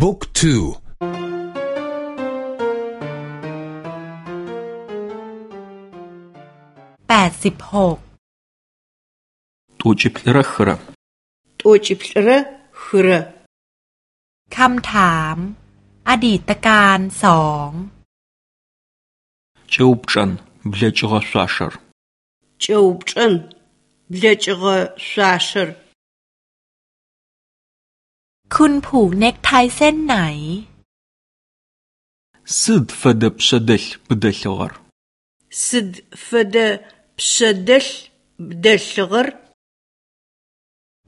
บุ๊กทูแปดสิบหกตัวจิพระคระตัวจิพระคระคำถาม อดีตการสองเจ้าปจันเบลจิกสวาชรเจ้าปจันเบลจิกสวาชร์คุณผูกเน็กไทเส้นไหนสุดฟดพชดลบดชอรสุดฟดพชดลบดชอร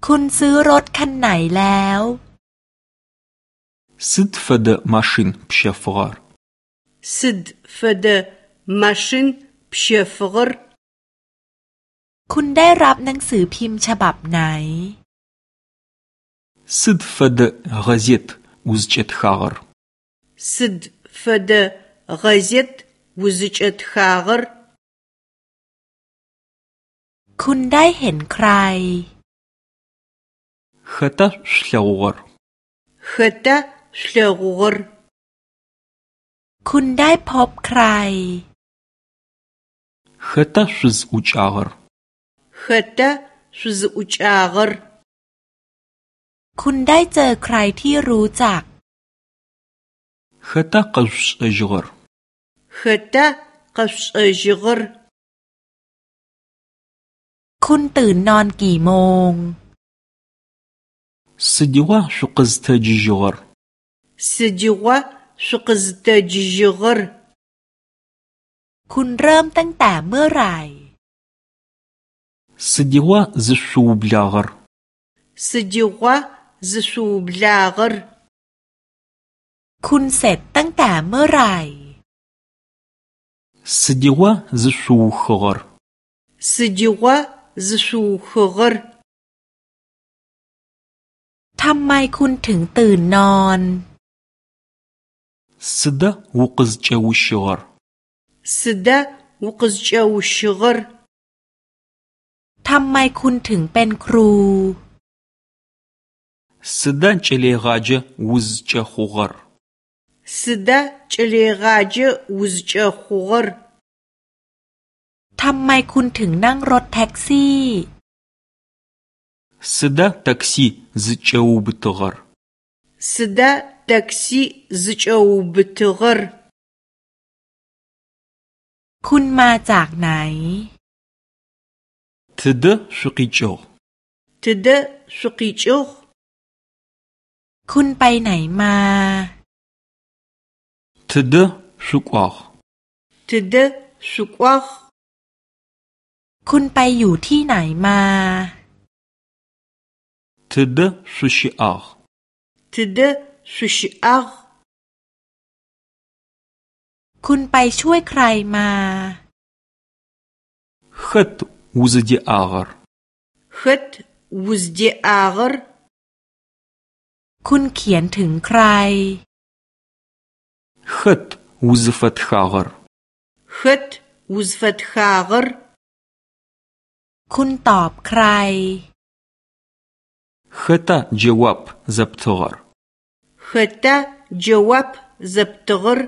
คุณซื้อรถคันไหนแล้วสุดฟดมาชินพเชฟอรสุดฟดมาชินพเชฟอรคุณได้รับหนังสือพิมพ์ฉบับไหน Сыд фэдэ гъэзет узыкӏэтхагъэр? Сыд фэдэ газет узыкӏэтхагъэр? Кун дай хэн край? Хэта шъулъэгъугъэр? Хэта шъулъэгъугъэр? Кун дай поп край? Хэта шыз шъузыӏукӏагъэр? Хэта шыз шъузыӏукӏагъэр? คุณได้เจอใครที่รู้จัก خطقس أجر خطقس أجر คุณตื่นนอนกี่โมง سجوا شقزت أجر سجوا شقزت أجر คุณเริ่มตั้งแต่เมื่อไหร่สิวะสูบลาร์สิวะ зышъуублагъэр? คุณเสร็จตั้งแต่เมื่อไหร่ Сыдигъо зышъуухыгъэр? Сыдигъо зышъуухыгъэр? ทำไมคุณถึงตื่นนอน Сыда укъызкӏэущыгъэр? Сыда укъызкӏэущыгъэр? ทำไมคุณถึงเป็นครู Сыда кӏэлэегъаджэ узкӏэхъугъэр? Сыда Тамай кун нанг рот такси? Сыда такси зыкӏэубытыгъэр? Сыда такси Кун ма зыкӏэубытыгъэр? най? Тыды шъукъикӏыгъ? Тыды шъукъикӏыгъ? คุณไปไหนมาทดชุกวอกทดชุกวอกคุณไปอยู่ที่ไหนมาทดสุชิอักทดสุชิอักคุณไปช่วยใครมาเ خت وزدي آغر خت وزدي آغر คุณเขียนถึงใครฮอุซฟขฮาร์ฮอุซฟตฮาร์คุณตอบใครฮตจวับซับตอร์ฮตจวับซับตอร